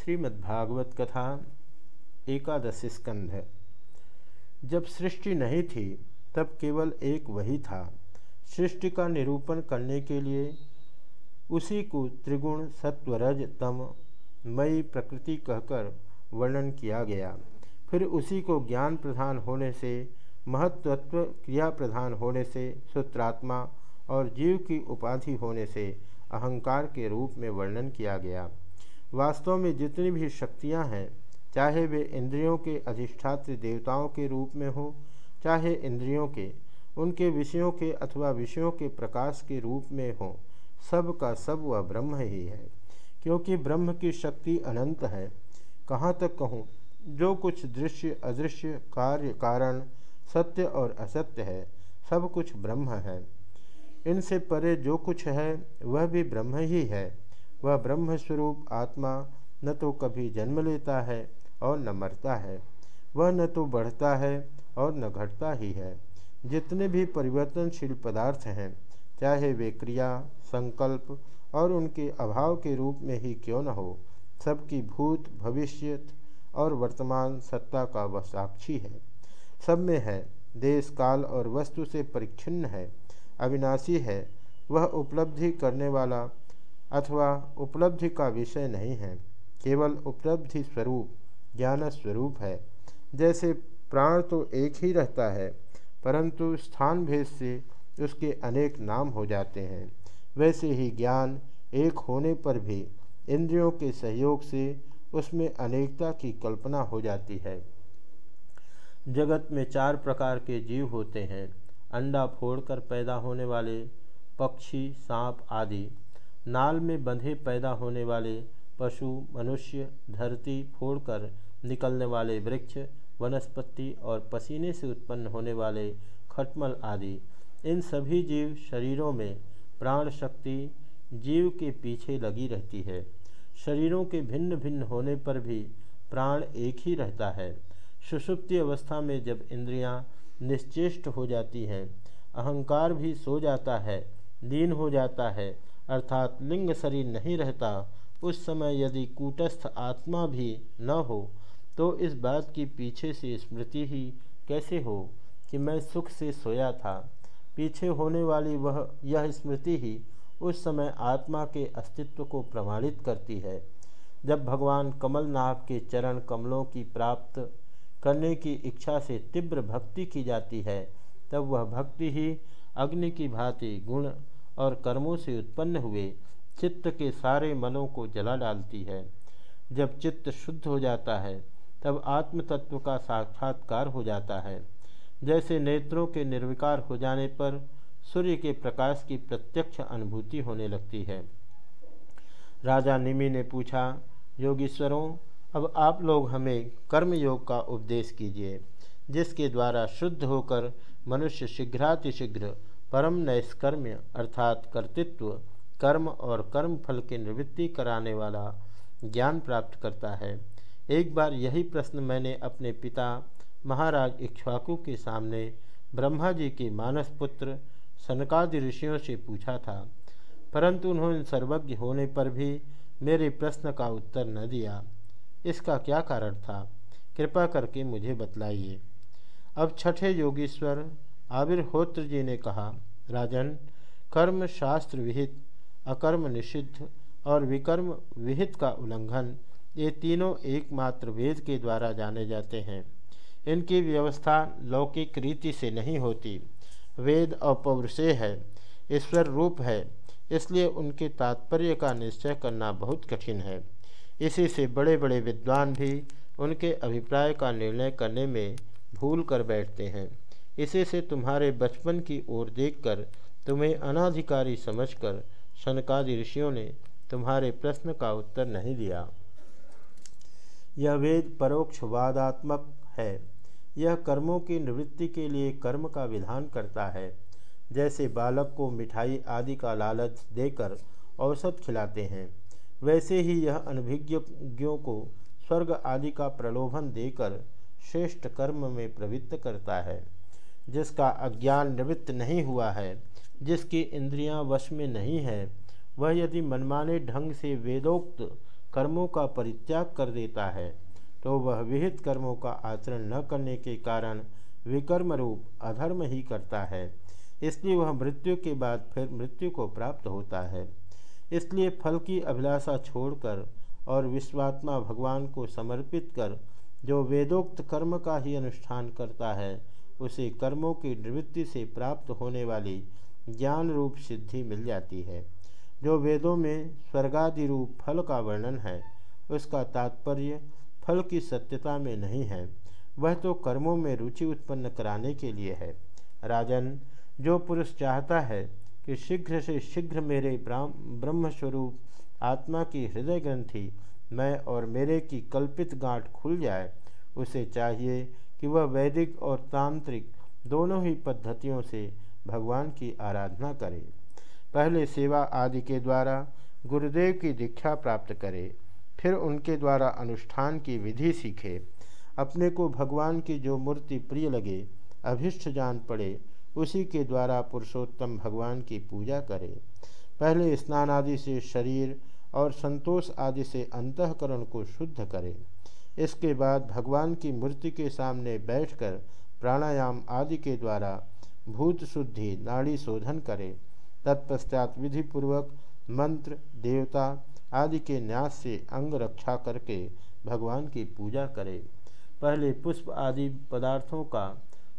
श्रीमद्भागवत कथा एकादश स्कंध जब सृष्टि नहीं थी, तब केवल एक वही था। सृष्टि का निरूपण करने के लिए उसी को त्रिगुण सत्वरज तम मई प्रकृति कहकर वर्णन किया गया। फिर उसी को ज्ञान प्रधान होने से महत्त्व क्रिया प्रधान होने से, सूत्रात्मा और जीव की उपाधि होने से अहंकार के रूप में वर्णन किया गया। वास्तव में जितनी भी शक्तियाँ हैं, चाहे वे इंद्रियों के अधिष्ठात्र देवताओं के रूप में हो, चाहे इंद्रियों के, उनके विषयों के अथवा विषयों के प्रकाश के रूप में हो, सब का सब वह ब्रह्म ही है। क्योंकि ब्रह्म की शक्ति अनंत है। कहाँ तक कहूँ, जो कुछ दृश्य, अदृश्य, कार्य, कारण, सत्य और असत्य है, सब कुछ ब्रह्म है। इनसे परे जो कुछ है, वह भी ब्रह्म ही है। वह ब्रह्मस्वरूप आत्मा न तो कभी जन्म लेता है और न मरता है। वह न तो बढ़ता है और न घटता ही है। जितने भी परिवर्तनशील पदार्थ हैं, चाहे वे क्रिया, संकल्प और उनके अभाव के रूप में ही क्यों न हो, सबकी भूत, भविष्य और वर्तमान सत्ता का वह साक्षी है। सब में है, देश, काल और वस्तु से परिच्छिन्न है, अविनाशी है, वह उपलब्धि करने वाला अथवा उपलब्धि का विषय नहीं है, केवल उपलब्धि स्वरूप, ज्ञान स्वरूप है। जैसे प्राण तो एक ही रहता है, परंतु स्थान भेद से उसके अनेक नाम हो जाते हैं। वैसे ही ज्ञान एक होने पर भी इंद्रियों के सहयोग से उसमें अनेकता की कल्पना हो जाती है। जगत में चार प्रकार के जीव होते हैं, अंडा फोड़कर पैदा होने वाले, पक्षी, सांप आदि। नाल में बंधे पैदा होने वाले पशु, मनुष्य, धरती फोड़कर निकलने वाले वृक्ष, वनस्पति और पसीने से उत्पन्न होने वाले खटमल आदि। इन सभी जीव शरीरों में प्राण शक्ति जीव के पीछे लगी रहती है। शरीरों के भिन्न भिन्न होने पर भी प्राण एक ही रहता है। सुषुप्ति अवस्था में जब इंद्रियाँ निश्चेष्ट हो जाती हैं, अहंकार भी सो जाता है, लीन हो जाता है अर्थात लिंग शरीर नहीं रहता, उस समय यदि कूटस्थ आत्मा भी न हो तो इस बात की पीछे से स्मृति ही कैसे हो कि मैं सुख से सोया था? पीछे होने वाली वह, यह स्मृति ही उस समय आत्मा के अस्तित्व को प्रमाणित करती है। जब भगवान कमल नाभ के चरण कमलों की प्राप्त करने की इच्छा से तीव्र भक्ति की जाती है, तब वह भक्ति ही अग्नि की भांति गुण और कर्मों से उत्पन्न हुए चित्त के सारे मनों को जला डालती है। जब चित्त शुद्ध हो जाता है, तब आत्म तत्व का साक्षात्कार हो जाता है। जैसे नेत्रों के निर्विकार हो जाने पर सूर्य के प्रकाश की प्रत्यक्ष अनुभूति होने लगती है। राजा निमि ने पूछा, योगीश्वरों, अब आप लोग हमें कर्म योग का उपदेश कीजिए, जिसके द्वारा शुद्ध होकर मनुष्य शीघ्रातिशीघ्र परम नैष्कर्म्य अर्थात कर्तृत्व, कर्म और कर्म फल की निवृत्ति कराने वाला ज्ञान प्राप्त करता है। एक बार यही प्रश्न मैंने अपने पिता महाराज इक्ष्वाकु के सामने ब्रह्मा जी के मानस पुत्र सनकादि ऋषियों से पूछा था, परंतु उन्होंने सर्वज्ञ होने पर भी मेरे प्रश्न का उत्तर न दिया। इसका क्या कारण था? कृपा करके मुझे बतलाइए। अब छठे योगीश्वर आविर्होत्र जी ने कहा, राजन, कर्म शास्त्र विहित, अकर्म निषिद्ध और विकर्म विहित का उल्लंघन, ये तीनों एकमात्र वेद के द्वारा जाने जाते हैं। इनकी व्यवस्था लौकिक रीति से नहीं होती। वेद अपौरुषेय है, ईश्वर रूप है, इसलिए उनके तात्पर्य का निश्चय करना बहुत कठिन है। इसी से बड़े बड़े विद्वान भी उनके अभिप्राय का निर्णय करने में भूल कर बैठते हैं। इसी से तुम्हारे बचपन की ओर देखकर तुम्हें अनाधिकारी समझकर शनकादि ऋषियों ने तुम्हारे प्रश्न का उत्तर नहीं दिया। यह वेद परोक्षवादात्मक है। यह कर्मों की निवृत्ति के लिए कर्म का विधान करता है। जैसे बालक को मिठाई आदि का लालच देकर औसत खिलाते हैं, वैसे ही यह अनभिज्ञों को स्वर्ग आदि का प्रलोभन देकर श्रेष्ठ कर्म में प्रवृत्त करता है। जिसका अज्ञान निवृत्त नहीं हुआ है, जिसकी इंद्रियाँ वश में नहीं है, वह यदि मनमाने ढंग से वेदोक्त कर्मों का परित्याग कर देता है तो वह विहित कर्मों का आचरण न करने के कारण विकर्म रूप अधर्म ही करता है। इसलिए वह मृत्यु के बाद फिर मृत्यु को प्राप्त होता है। इसलिए फल की अभिलाषा छोड़कर और विश्वात्मा भगवान को समर्पित कर, जो वेदोक्त कर्म का ही अनुष्ठान करता है उसे कर्मों की निवृत्ति से प्राप्त होने वाली ज्ञान रूप सिद्धि मिल जाती है। जो वेदों में स्वर्गादि रूप फल का वर्णन है, उसका तात्पर्य फल की सत्यता में नहीं है। वह तो कर्मों में रुचि उत्पन्न कराने के लिए है। राजन, जो पुरुष चाहता है कि शीघ्र से शीघ्र मेरे ब्रह्मस्वरूप आत्मा की हृदय ग्रंथि, मैं और मेरे की कल्पित गांठ खुल जाए, उसे चाहिए कि वह वैदिक और तांत्रिक दोनों ही पद्धतियों से भगवान की आराधना करे। पहले सेवा आदि के द्वारा गुरुदेव की दीक्षा प्राप्त करे, फिर उनके द्वारा अनुष्ठान की विधि सीखे। अपने को भगवान की जो मूर्ति प्रिय लगे, अभिष्ट जान पड़े, उसी के द्वारा पुरुषोत्तम भगवान की पूजा करे। पहले स्नान आदि से शरीर और संतोष आदि से अंतकरण को शुद्ध करे। इसके बाद भगवान की मूर्ति के सामने बैठकर प्राणायाम आदि के द्वारा भूत शुद्धि नाड़ी शोधन करें। तत्पश्चात विधिपूर्वक मंत्र, देवता आदि के न्यास से अंग रक्षा करके भगवान की पूजा करें। पहले पुष्प आदि पदार्थों का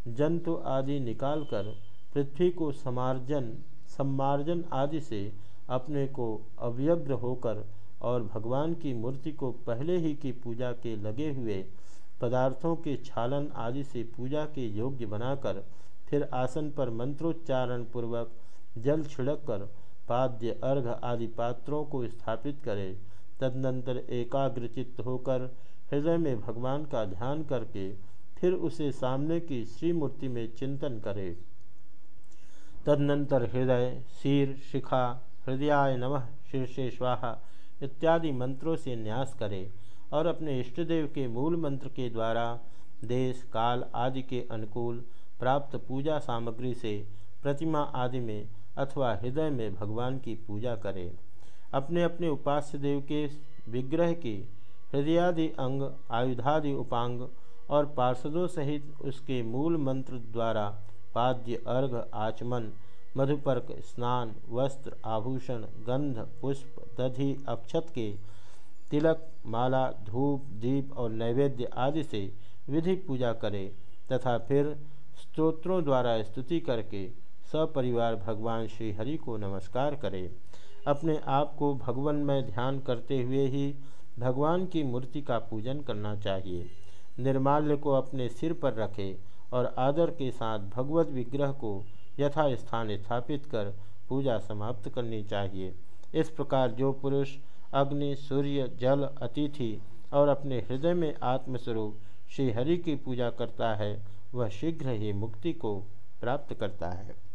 जंतु आदि निकालकर पृथ्वी को समार्जन, सम्मार्जन आदि से अपने को अव्यग्र होकर और भगवान की मूर्ति को पहले ही की पूजा के लगे हुए पदार्थों के छालन आदि से पूजा के योग्य बनाकर फिर आसन पर मंत्रोच्चारण पूर्वक जल छिड़क कर पाद्य, अर्घ आदि पात्रों को स्थापित करे। तदनंतर एकाग्रचित्त होकर हृदय में भगवान का ध्यान करके फिर उसे सामने की श्री मूर्ति में चिंतन करे। तदनंतर हृदय शीर शिखा, हृदयाय नमः, शीर्षे स्वाहा इत्यादि मंत्रों से न्यास करे और अपने इष्टदेव के मूल मंत्र के द्वारा देश, काल आदि के अनुकूल प्राप्त पूजा सामग्री से प्रतिमा आदि में अथवा हृदय में भगवान की पूजा करे। अपने अपने उपास्य देव के विग्रह के हृदयादि अंग, आयुधादि उपांग और पार्षदों सहित उसके मूल मंत्र द्वारा पाद्य अर्घ, आचमन मधुपर्क, स्नान, वस्त्र, आभूषण, गंध, पुष्प, दधि, अक्षत के तिलक, माला, धूप, दीप और नैवेद्य आदि से विधि पूजा करे तथा फिर स्तोत्रों द्वारा स्तुति करके सपरिवार भगवान श्री हरि को नमस्कार करे। अपने आप को भगवान में ध्यान करते हुए ही भगवान की मूर्ति का पूजन करना चाहिए। निर्माल्य को अपने सिर पर रखे और आदर के साथ भगवत विग्रह को यथा स्थान स्थापित कर पूजा समाप्त करनी चाहिए। इस प्रकार जो पुरुष अग्नि, सूर्य, जल, अतिथि और अपने हृदय में आत्मस्वरूप श्रीहरि की पूजा करता है, वह शीघ्र ही मुक्ति को प्राप्त करता है।